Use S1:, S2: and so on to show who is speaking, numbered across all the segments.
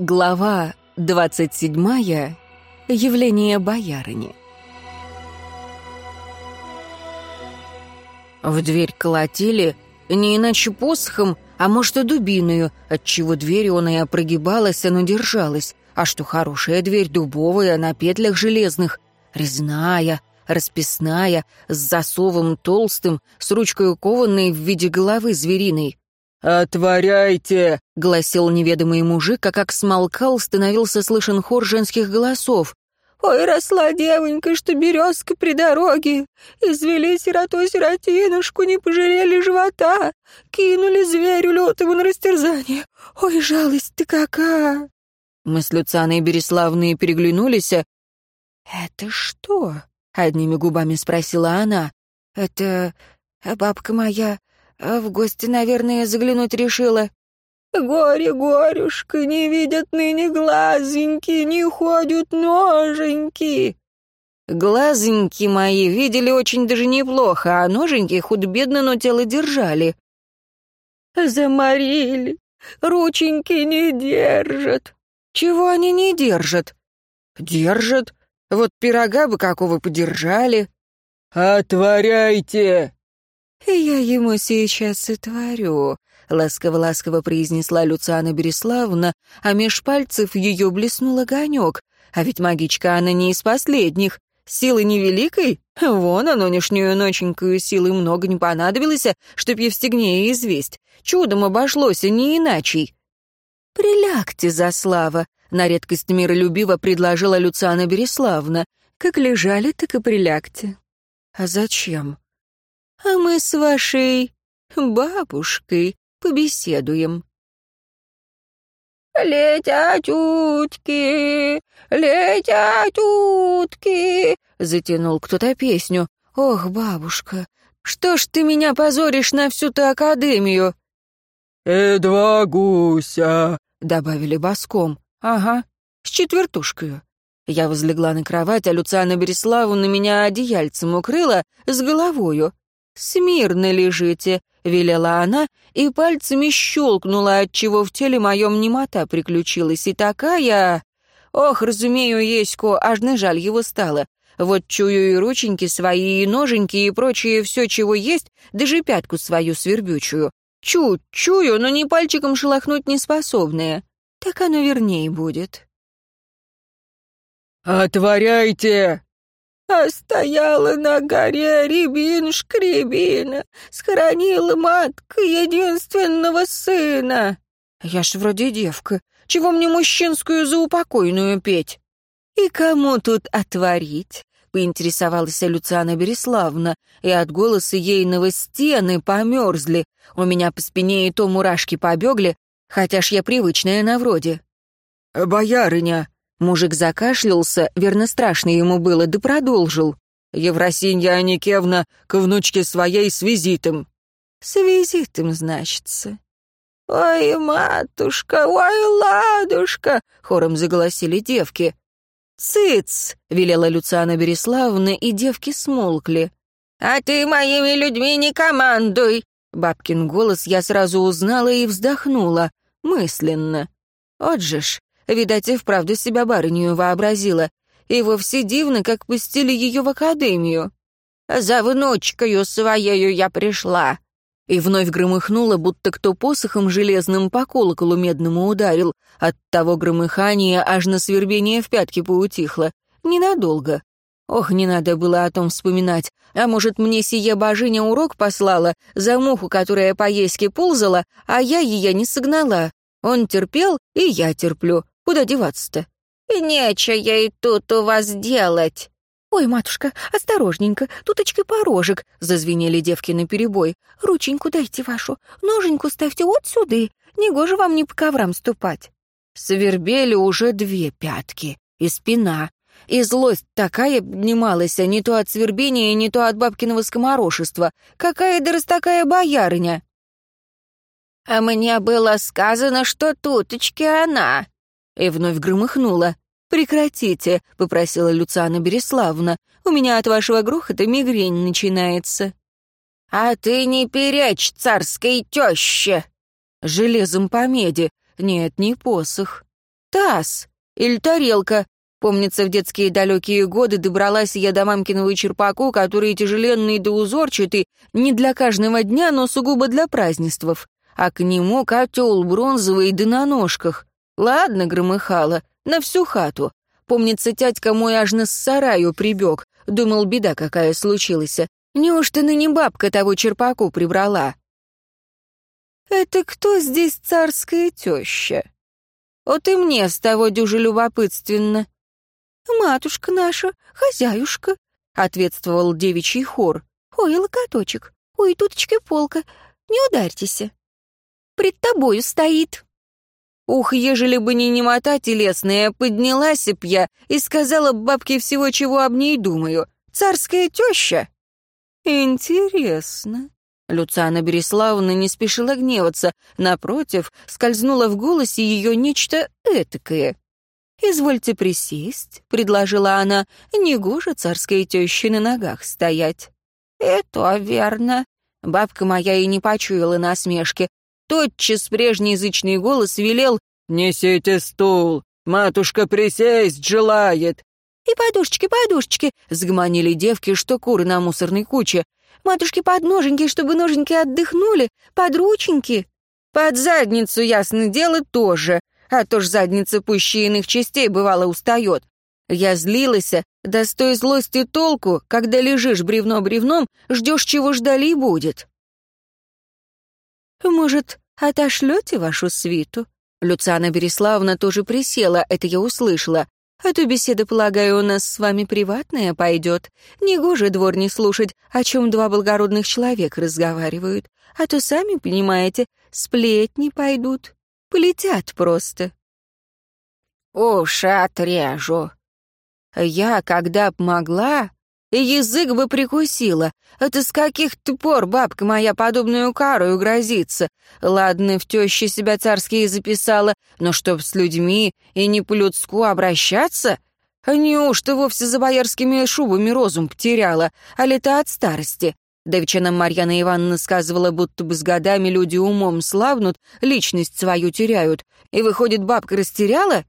S1: Глава 27. Явление боярыни. В дверь колотили, не иначе посохом, а может и дубиною, отчего дверь он и прогибалась, но держалась. А что хорошая дверь, дубовая, на петлях железных, резная, расписная, с засовом толстым, с ручкой кованной в виде головы звериной.
S2: «Отворяйте!» — гласил неведомый мужик, а как смолкал, становился слышен хор женских голосов.
S3: «Ой, росла девонька, что березка при дороге. Извели сироту сиротинушку, не пожалели живота. Кинули зверю лютому на растерзание. Ой, жалость ты какая!»
S1: Мы с Люцианой Береславной переглянулись.
S3: «Это что?» — одними губами спросила она. «Это бабка моя а в гости, наверное, заглянуть решила. Горе, горюшка, не видят ныне глазеньки, не ходят ноженьки.
S1: Глазеньки мои видели очень даже неплохо, а ноженьки худо-бедно, но тело держали.
S3: Заморили, рученьки не держат.
S1: Чего они не держат? Держат. Вот пирога бы какого подержали.
S2: «Отворяйте!»
S3: «Я ему сейчас сотворю», — ласково-ласково произнесла Люциана Береславна, а меж пальцев ее блеснул огонек. А ведь магичка она не из последних. Силы невеликой? Вон, а нынешнюю ноченькую силы много не понадобилось, чтоб Евстигнея известь. Чудом обошлось, а не иначе. «Прилягте, Заслава», — на редкость миролюбиво предложила Люциана Береславна. «Как лежали, так и прилягте». «А зачем?» А мы с вашей бабушкой побеседуем». «Летят утки, летят утки», — затянул кто-то песню. «Ох, бабушка, что ж ты меня позоришь на всю-то академию?»
S2: «И два гуся», —
S3: добавили боском. «Ага, с четвертушкою». Я возлегла на кровать, а Люциана Береславу на меня одеяльцем укрыла с головою. «Смирно лежите», — велела она, и пальцами щелкнула, отчего в теле моем немота приключилась, и такая... Ох, разумею, Еську, аж на жаль его стало. Вот чую и рученьки свои, и ноженьки, и прочее все, чего есть, даже пятку свою свербючую. Чу, чую, но ни пальчиком шелохнуть не способная. Так оно вернее будет.
S2: «Отворяйте!»
S3: А стояла на горе рябинушка рябина, схоронила матка единственного сына. Я ж вроде девка, чего мне мужчинскую заупокойную петь? И кому тут отворить? поинтересовалась Люциана Береславна, и от голоса ейного стены померзли. У меня по спине и то мурашки побегли, хотя ж я привычная на вроде.
S2: «Боярыня»,
S1: Мужик закашлялся, верно страшно ему было, да продолжил.
S2: «Евросинья Аникевна к внучке своей с визитом».
S3: «С визитом, значится». «Ой, матушка, ой, ладушка!» — хором заголосили девки.
S1: «Цыц!» — велела Люциана Береславовна, и девки смолкли.
S3: «А ты моими людьми не командуй!»
S1: Бабкин голос я сразу узнала и вздохнула, мысленно. «Вот же ж, Видать, и вправду себя барынью вообразила. И вовсе дивно, как пустили ее в академию.
S3: «За внучкою своею я пришла»,
S1: и вновь громыхнуло, будто кто посохом железным по колоколу медному ударил. От того громыхания аж на свербение в пятки поутихло. Ненадолго. Ох, не надо было о том вспоминать. А может, мне сия божиня урок послала за муху, которая по ейске ползала, а я ее не согнала. Он терпел, и я терплю. Куда деваться-то?
S3: И нечего ей тут у вас делать.
S1: «Ой, матушка, осторожненько, туточкой порожек», — зазвенели девки на перебой. «Рученьку дайте вашу, ноженьку ставьте вот сюда. Негоже вам не по коврам ступать». Свербели уже две пятки и спина. И злость такая поднималась, а не то от свербения, не то от бабкиного скоморошества. Какая да раз такая боярыня?
S3: «А мне было сказано, что туточки она»,
S1: и вновь громыхнула. «Прекратите», — попросила Люциана Береславна. «У меня от вашего грохота мигрень начинается».
S3: «А ты не перечь царской теще!»
S1: «Железом по меди. Нет, не посох». Таз или тарелка. Помнится, в детские далекие годы добралась я до мамкиного черпаку, который тяжеленный да узорчатый, не для каждого дня, но сугубо для празднествов. А к нему котел бронзовый да на ножках. Ладно, громыхало, на всю хату. Помнится, тятька мой аж на сараю прибег. Думал, беда какая случилась. Неужто ныне бабка того черпаку прибрала? «Это кто здесь царская теща?» «Вот и мне с того дюже любопытственно». «Матушка наша, хозяюшка», — ответствовал девичий хор. «Ой, локоточек, ой, туточка полка, не ударьтесь. Пред тобою стоит». Ух, ежели бы не немота телесная, поднялась б я и сказала бабке всего, чего об ней думаю. Царская теща. Интересно. Люциана Береславовна не спешила гневаться, напротив, скользнуло в голосе ее нечто этакое. «Извольте присесть», — предложила она, — «негоже царской тещи на ногах стоять». «Это верно». Бабка моя и не почуяла насмешки. Тотчас прежний язычный голос велел «Несите стул, матушка присесть желает». «И подушечки, подушечки!» — сгманили девки, что куры на мусорной куче. «Матушки под ноженьки, чтобы ноженьки отдохнули, под рученьки». «Под задницу, ясно дело, тоже, а то ж задница пуще иных частей бывало устает. Я злилась, да с той злости толку, когда лежишь бревно бревном, ждешь, чего ждали и будет». «Может, отошлете вашу свиту?» Люциана Береславна тоже присела, это я услышала. «А то беседа, полагаю, у нас с вами приватная пойдет. Негоже двор не слушать, о чем два благородных человека разговаривают. А то, сами понимаете, сплетни пойдут. Полетят просто». «Уши отрежу». Я, когда б могла, язык бы прикусила. Это с каких-то пор бабка моя подобную кару грозится. Ладно, в тещи себя царские записала, но чтоб с людьми и не по-людску обращаться? А неужто вовсе за боярскими шубами розум потеряла, а лето от старости? Давеча нам Марьяна Ивановна сказывала, будто бы с годами люди умом славнут, личность свою теряют. И выходит, бабка растеряла?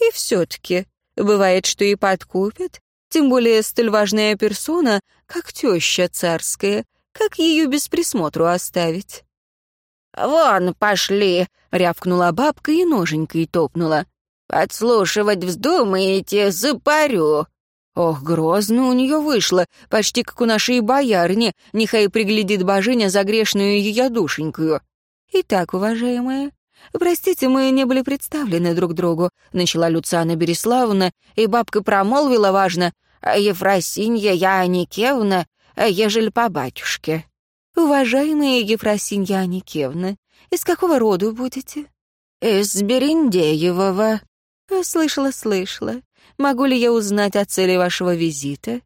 S1: И все-таки бывает, что и подкупят, тем более столь важная персона, как теща царская. Как ее без присмотру оставить? «Вон, пошли!» — рявкнула бабка и ноженькой топнула. «Подслушивать вздумаете, запарю!» Ох, грозно у нее вышло, почти как у нашей боярни, нехай приглядит божиня за грешную ее душенькую. «Итак, уважаемая, простите, мы не были представлены друг другу», — начала Люциана Береславовна, и бабка промолвила важно, «Ефросинья Яникевна, ежели по батюшке». «Уважаемая Ефросинья Аникевна, из какого рода будете?» «Из Берендеевого». «Слышала, слышала. Могу ли я узнать о цели вашего визита?»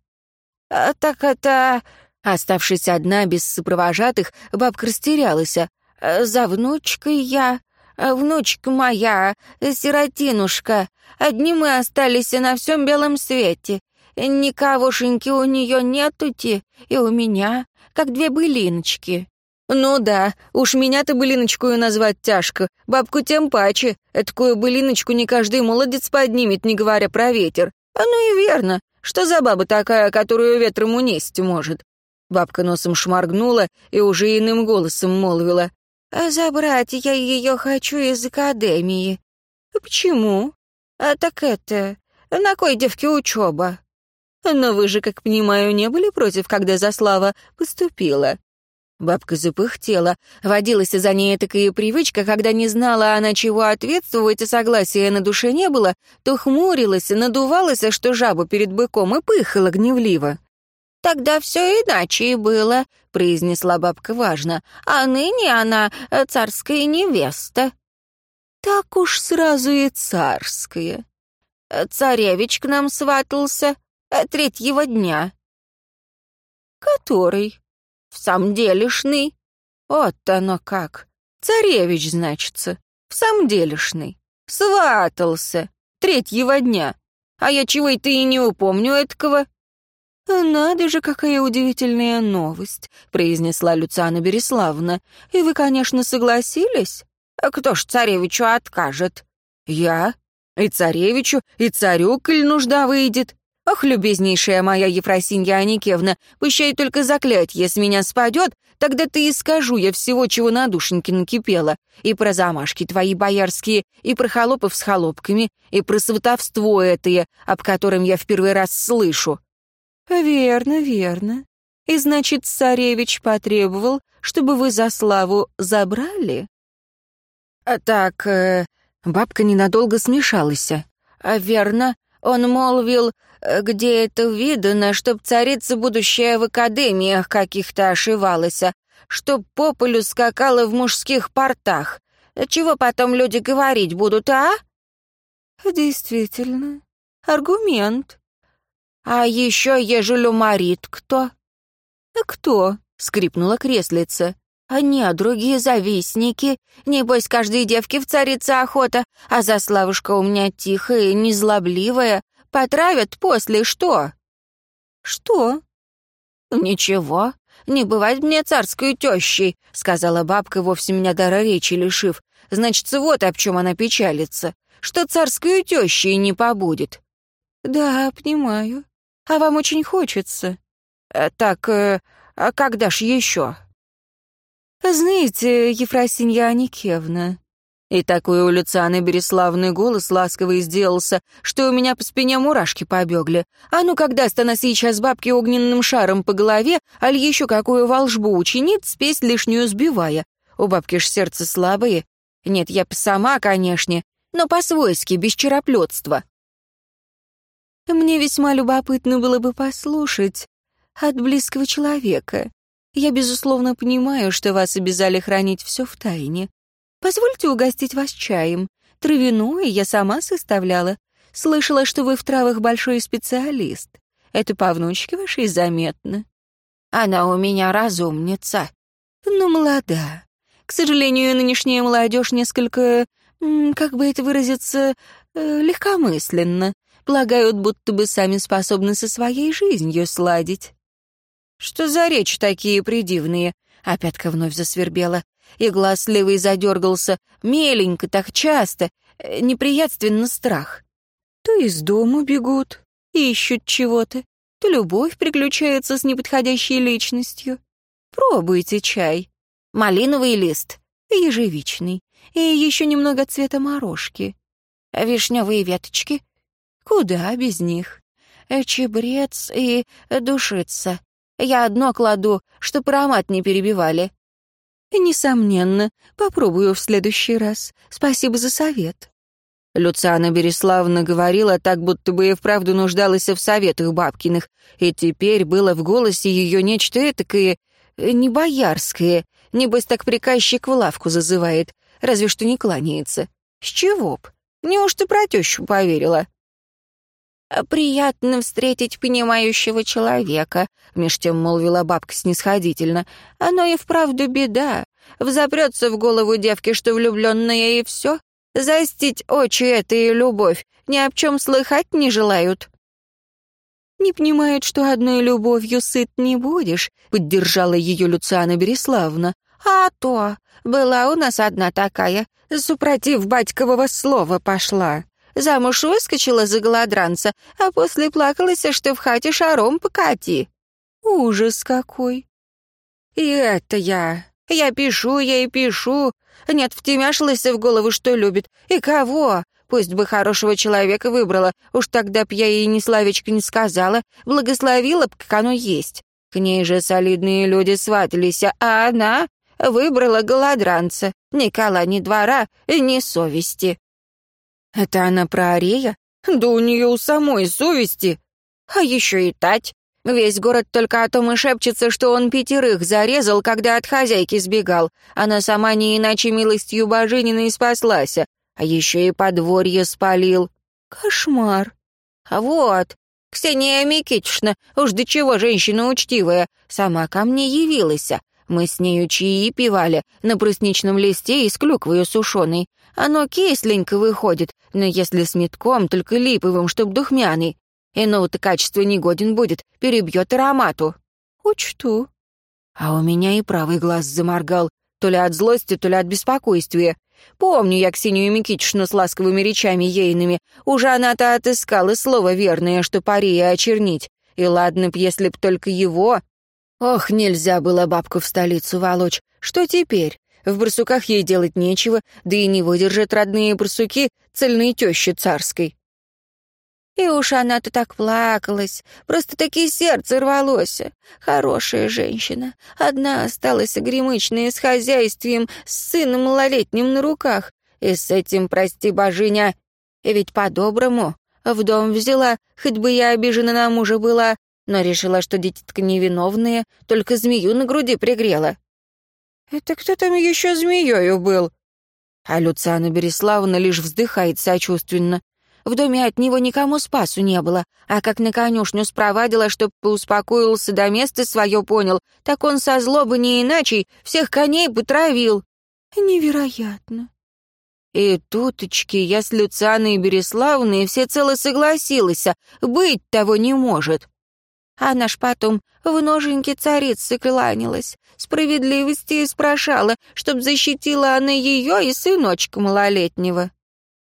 S1: а, «Так это...» Оставшись одна, без сопровожатых, бабка растерялась. «За внучкой я...» «Внучка моя, сиротинушка, одни мы остались на всем белом свете. Никогошеньки у нее нетути, и у меня, как две былиночки». «Ну да, уж меня-то былиночкую назвать тяжко, бабку тем паче. Такую былиночку не каждый молодец поднимет, не говоря про ветер. А ну и верно, что за баба такая, которую ветром унесть может?» Бабка носом шморгнула и уже иным голосом молвила. А забрать я ее хочу из академии. Почему? А так это, на кой девке учеба? Но вы же, как понимаю, не были против, когда Заслава поступила. Бабка запыхтела. Водилась за ней такая привычка, когда не знала она, чего ответствовать, и согласия на душе не было, то хмурилась, надувалась, что жаба перед быком, и пыхала гневливо. «Тогда все иначе и было», — произнесла бабка важно. «А ныне она э, царская невеста». «Так уж сразу и царская». «Царевич к нам сватался третьего дня». «Который?» «В самом делешный». «Вот оно как. Царевич, значится. В самом делешный. Сватался. Третьего дня. А я чего-то и не упомню этого». «Надо же, какая удивительная новость», — произнесла Люциана Береславна. «И вы, конечно, согласились? А кто ж царевичу откажет?»
S3: «Я? И царевичу, и царю, коль нужда выйдет. Ох, любезнейшая моя Ефросинья Аникевна, пущай только заклятье с меня спадет, тогда ты и скажу я всего, чего на душеньке накипело. И про замашки твои боярские, и про холопов с холопками, и про сватовство этое, об котором я в первый раз слышу». «Верно, верно. И значит, царевич потребовал, чтобы вы за славу забрали?»
S1: а «Так, э, бабка ненадолго смешалась. А верно, он молвил, где это видано, чтоб царица будущая в академиях каких-то ошивалась, чтоб по полю скакала в мужских портах. Чего потом люди говорить будут, а?»
S3: «Действительно, аргумент.
S1: А еще ежели уморит кто?»
S3: «Кто?» — скрипнула креслица.
S1: А не, другие завистники. Небось, каждой девке в царице охота, а за Славушка у меня тихая, незлобливая. Потравят после что?
S3: Что?
S1: Ничего, не бывать мне царской тещей, сказала бабка, вовсе меня дара речи лишив. Значит, вот об чем она печалится, что царскую тещей не побудет.
S3: Да, понимаю. А вам очень хочется.
S1: Э, так, э, а когда ж еще?
S3: «Знаете, Ефросинья Аникевна...» И такой у Люцианы Береславный голос ласковый сделался, что у меня по спине мурашки побегли. А ну, когда-то она сейчас бабки огненным шаром по голове, аль еще какую волшбу учинит, спесь лишнюю сбивая. У бабки ж сердце слабое. Нет, я сама, конечно, но по-свойски, без чероплетства. Мне весьма любопытно было бы послушать от близкого человека. Я, безусловно, понимаю, что вас обязали хранить все в тайне. Позвольте угостить вас чаем. Травяное я сама составляла. Слышала, что вы в травах большой специалист. Это по внучке вашей заметно.
S1: Она у меня разумница.
S3: Ну, молода. К сожалению, нынешняя молодежь несколько, как бы это выразиться, э, легкомысленно. Полагают, будто бы сами способны со своей жизнью сладить.
S1: «Что за речь такие придивные?» Опятка вновь засвербела, и глаз левый задергался, меленько, так часто, э, неприятственно страх.
S3: То из дома бегут, ищут чего-то, то любовь приключается с неподходящей личностью. Пробуйте чай.
S1: Малиновый лист.
S3: Ежевичный. И еще немного цвета морожки.
S1: Вишневые веточки.
S3: Куда без них?
S1: Чебрец и душица. Я одно кладу, чтоб аромат не перебивали».
S3: «Несомненно. Попробую в следующий раз. Спасибо за совет».
S1: Люциана Береславна говорила так, будто бы и вправду нуждалась в советах бабкиных, и теперь было в голосе ее нечто этакое, э, не боярское, небось так приказчик в лавку зазывает, разве что не кланяется. С чего б? Неужто про тещу поверила? «Приятно встретить понимающего человека», — меж тем молвила бабка снисходительно. «Оно и вправду беда. Взопрется в голову девки, что влюбленная, и все. Застить очи это и любовь. Ни об чем слыхать не желают».
S3: «Не понимают, что одной любовью сыт не будешь», — поддержала ее Люциана Береславна.
S1: «А то! Была у нас одна такая. Супротив батькового слова пошла». Замуж выскочила за голодранца, а после плакалась, что в хате шаром покати.
S3: Ужас какой!
S1: И это я. Я пишу, я и пишу. Нет, втемяшилась в голову, что любит. И кого? Пусть бы хорошего человека выбрала. Уж тогда б я ей ни словечко не сказала. Благословила б, как оно есть. К ней же солидные люди сватались, а она выбрала голодранца. Ни кола, ни двора, ни совести. Это она про Арея? Да у нее у самой совести. А еще и тать. Весь город только о том и шепчется, что он пятерых зарезал, когда от хозяйки сбегал. Она сама не иначе милостью божининой спаслась. А еще и подворье спалил.
S3: Кошмар.
S1: А вот, Ксения Микитична, уж до чего женщина учтивая, сама ко мне явилась. Мы с нею чаи пивали на брусничном листе и с клюквою сушеной. Оно кисленько выходит, но если с метком, только липовым, чтоб духмяный. Иного-то качество негоден будет, перебьет аромату.
S3: Учту.
S1: А у меня и правый глаз заморгал. то ли от злости, то ли от беспокойствия. Помню я Ксению Микитичну с ласковыми речами ейными. Уже она-то отыскала слово верное, что пария очернить. И ладно б, если б только его... Ох, нельзя было бабку в столицу волочь. Что теперь? В барсуках ей делать нечего, да и не выдержат родные барсуки цельной тещи царской. И уж она-то так плакалась, просто-таки сердце рвалось. Хорошая женщина. Одна осталась огремычная с хозяйствием, с сыном малолетним на руках. И с этим, прости, божиня, ведь по-доброму. В дом взяла, хоть бы я обижена на мужа была, но решила, что дитятка невиновные, только змею на груди пригрела. «Это кто там еще змеёю был?» А Люциана Береславовна лишь вздыхает сочувственно. В доме от него никому спасу не было, а как на конюшню спровадила, чтоб успокоился до места свое понял, так он со злобы не иначе всех коней потравил. Невероятно. И туточки я с Люцианой Береславной всецело согласилась, а быть того не может. Она ж потом в ноженьке царицы кланялась, справедливости спрашала, чтоб защитила она ее и сыночка малолетнего.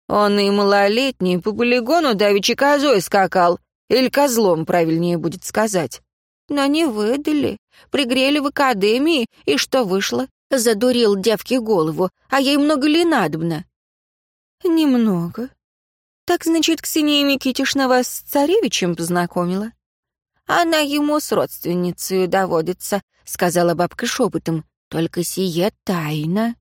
S1: Он и малолетний по полигону давеча козой скакал, или козлом, правильнее будет сказать. Но не выдали, пригрели в академии, и что вышло? Задурил девке голову, а ей много ли надобно? Немного. Так, значит, Ксения Микитишна вас с царевичем познакомила? Она ему с родственницей доводится, сказала бабка шепотом. Только сие тайна.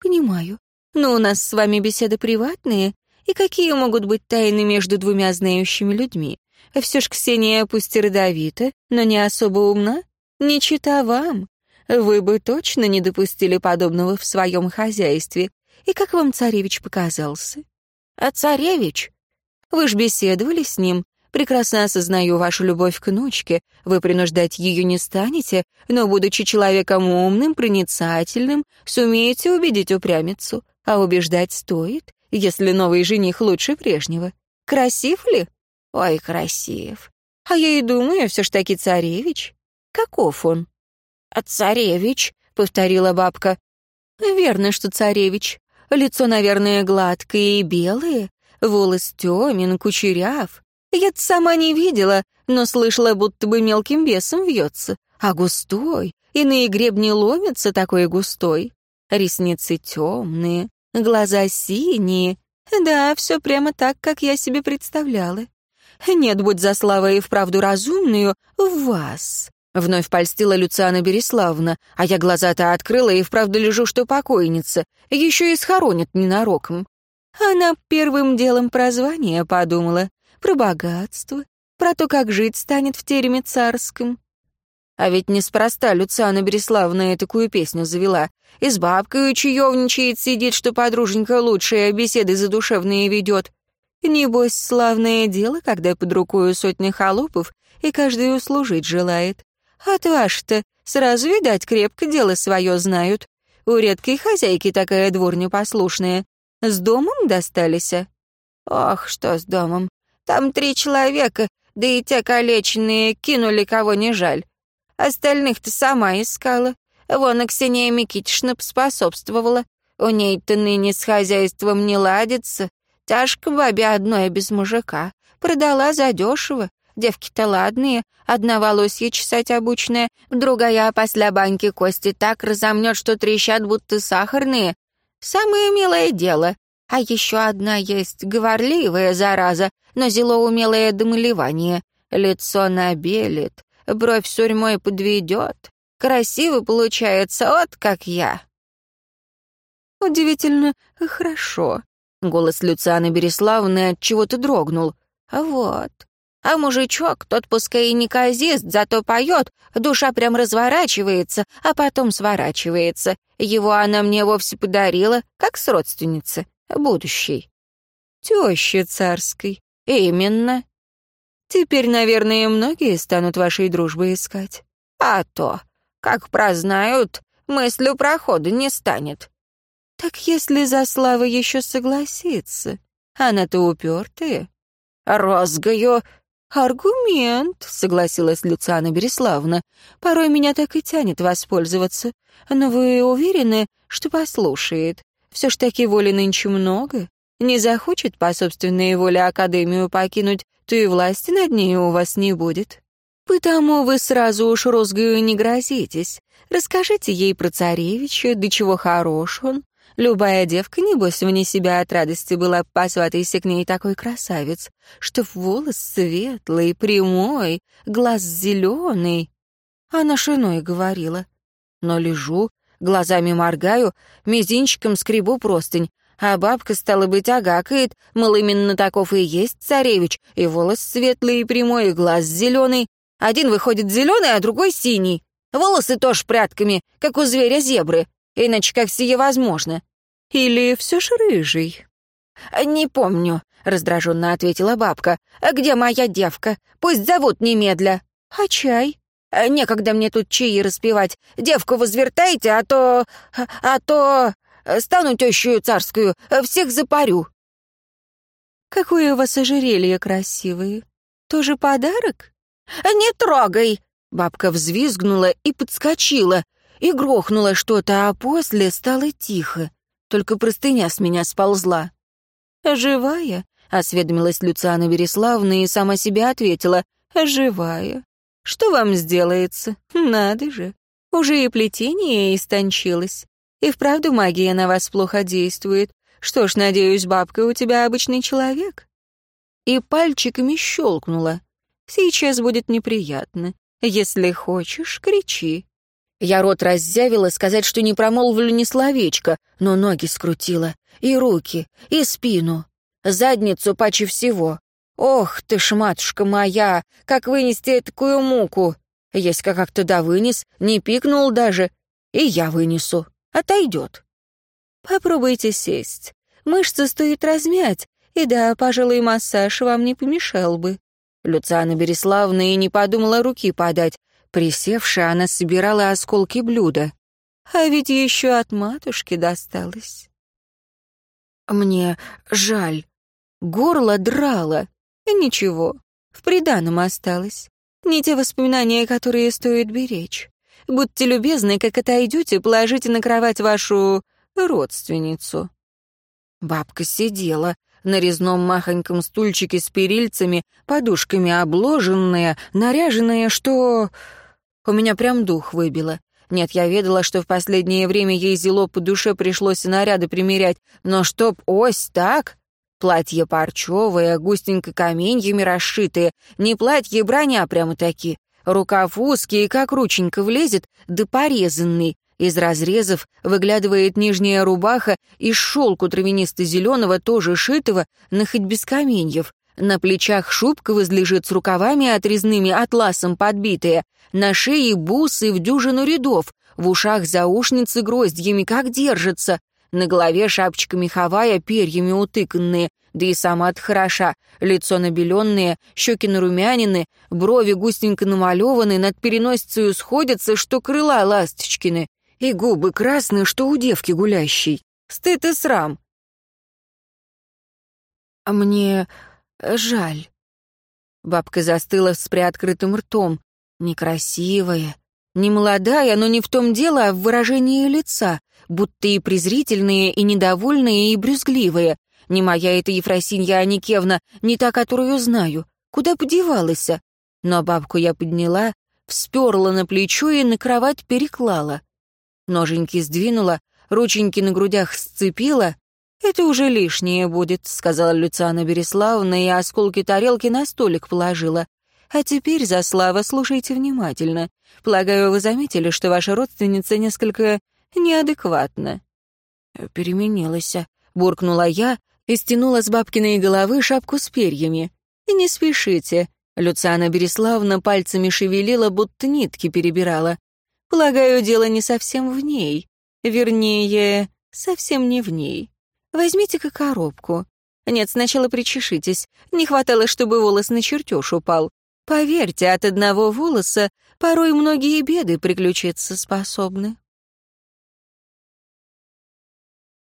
S1: Понимаю. Но у нас с вами беседы приватные, и какие могут быть тайны между двумя знающими людьми? Все ж Ксения пусть и родовита, но не особо умна. Не чита вам. Вы бы точно не допустили подобного в своем хозяйстве. И как вам царевич показался? А царевич? Вы ж беседовали с ним. Прекрасно осознаю вашу любовь к внучке. Вы принуждать ее не станете, но, будучи человеком умным, проницательным, сумеете убедить упрямицу. А убеждать стоит, если новый жених лучше прежнего. Красив ли? Ой, красив. А я и думаю, все ж таки царевич. Каков он? А царевич, повторила бабка. Верно, что царевич. Лицо, наверное, гладкое и белое, волос темен, кучеряв. Я-то сама не видела, но слышала, будто бы мелким весом вьется. А густой, иные гребни ломятся такой густой. Ресницы темные, глаза синие. Да, все прямо так, как я себе представляла. Нет, будь за славой и вправду разумную, в вас. Вновь польстила Люциана Береславна, а я глаза-то открыла и вправду лежу, что покойница. Еще и схоронят ненароком. Она первым делом про звание подумала, про богатство, про то, как жить станет в тереме царском. А ведь неспроста Люциана Береславна такую песню завела. И с бабкой чаевничает, сидит, что подруженька лучшая, беседы задушевные ведет. Небось, славное дело, когда под рукою сотни холопов, и каждый услужить желает. От ваш-то сразу, видать, крепко дело свое знают. У редкой хозяйки такая дворня послушная. С домом достались? Ох, что с домом. Там три человека, да и те калеченные кинули кого не жаль. Остальных-то сама искала. Вон и Ксения Микитишна поспособствовала. У ней-то ныне с хозяйством не ладится. Тяжко бабе одной без мужика. Продала задешево. Девки-то ладные, одна волосье чесать обучная, другая после баньки кости так разомнет, что трещат, будто сахарные. Самое милое дело. А еще одна есть, говорливая зараза, но зело умелое домалевание. Лицо набелит, бровь сурьмой подведет. Красиво получается, вот как я. Удивительно хорошо. Голос Люцианы Береславны от чего-то дрогнул. Вот, а мужичок, тот пускай и не казист, зато поет, душа прям разворачивается, а потом сворачивается. Его она мне вовсе подарила, как с родственницы, будущей. Тещи царской. Именно. Теперь, наверное, многие станут вашей дружбы искать. А то, как прознают, мыслью прохода не станет. Так если за Заслава еще согласится, она-то упертая. Розгаю
S3: «Аргумент», — согласилась Люциана Береславна. «Порой меня так и тянет воспользоваться. Но вы уверены, что послушает? Все ж таки воли нынче много. Не захочет по собственной воле Академию покинуть, то и власти над ней у вас не будет. Потому вы сразу уж розгою не грозитесь. Расскажите ей про царевича, до чего хорош он, Любая девка, небось, вне себя от радости была, посватайся к ней такой красавец, что волос светлый, прямой, глаз зеленый. Она шиной говорила. Но лежу, глазами моргаю, мизинчиком скребу простынь, а бабка, стала быть, агакает, мол, именно таков и есть царевич, и волос светлый и прямой, и глаз зеленый. Один выходит зеленый, а другой синий. Волосы тоже прядками, как у зверя-зебры. Иначе как сие возможно? Или все ж рыжий?» «Не помню», — раздраженно ответила бабка. «А «Где моя девка? Пусть зовут немедля». «А чай?» «Некогда мне тут чаи распевать. Девку возвертайте, а то... а то... стану тещую царскую, всех запарю». «Какое у вас ожерелье красивое. Тоже подарок?»
S1: «Не трогай!» Бабка взвизгнула и подскочила и грохнуло что-то, а после стало тихо. Только простыня с меня сползла.
S3: «Живая?» — осведомилась Люциана Береславна и сама себе ответила. «Живая. Что вам сделается? Надо же. Уже и плетение истончилось. И вправду магия на вас плохо действует. Что ж, надеюсь, бабка у тебя обычный человек?» И пальчиками щелкнула. «Сейчас будет неприятно. Если хочешь, кричи. Я рот раззявила, сказать, что не промолвлю ни словечко, но ноги скрутила, и руки, и спину, задницу паче всего. Ох ты ж, матушка моя, как вынести такую муку? Еська как туда вынес, не пикнул даже, и я вынесу, отойдет. Попробуйте сесть. Мышцы стоит размять, и да, пожалуй, массаж вам не помешал бы. Люциана Береславна и не подумала руки подать, Присевши, она собирала осколки блюда. А ведь еще от матушки досталось. Мне жаль. Горло драло. Ничего, в приданом осталось. Не те воспоминания, которые стоит беречь. Будьте любезны, как отойдете, положите на кровать вашу родственницу. Бабка сидела на резном махоньком стульчике с перильцами, подушками обложенная, наряженная, что... У меня прям дух выбило. Нет, я ведала, что в последнее время ей зело по душе пришлось и наряды примерять, но чтоб ось так... Платье парчевое, густенько каменьями расшитые, не платье броня прямо-таки. Рукав узкий, как рученька влезет, да порезанный. Из разрезов выглядывает нижняя рубаха из шелку травянисто-зеленого, тоже шитого, но хоть без каменьев. На плечах шубка возлежит с рукавами отрезными атласом подбитые, на шее бусы в дюжину рядов, в ушах заушницы гроздьями как держатся, на голове шапочка меховая, перьями утыканные, да и сама-то хороша, лицо набеленное, щеки нарумянины, брови густенько намалеваны, над переносицей сходятся, что крыла ласточкины, и губы красные, что у девки гулящей. Стыд и срам. А мне жаль. Бабка застыла с приоткрытым ртом. Некрасивая, не молодая, но не в том дело, а в выражении лица, будто и презрительные, и недовольные, и брюзгливые. Не моя это Ефросинья Аникевна, не та, которую знаю. Куда подевалась? Но бабку я подняла, всперла на плечо и на кровать переклала. Ноженьки сдвинула, рученьки на грудях сцепила. «Это уже лишнее будет», — сказала Люциана Береславна, и осколки тарелки на столик положила. А теперь, за слава, слушайте внимательно. Полагаю, вы заметили, что ваша родственница несколько неадекватна». «Переменилась», — буркнула я и стянула с бабкиной головы шапку с перьями. «Не спешите». Люциана Береславна пальцами шевелила, будто нитки перебирала. «Полагаю, дело не совсем в ней. Вернее, совсем не в ней. Возьмите-ка коробку. Нет, сначала причешитесь. Не хватало, чтобы волос на чертеж упал. Поверьте, от одного волоса порой многие беды приключиться способны.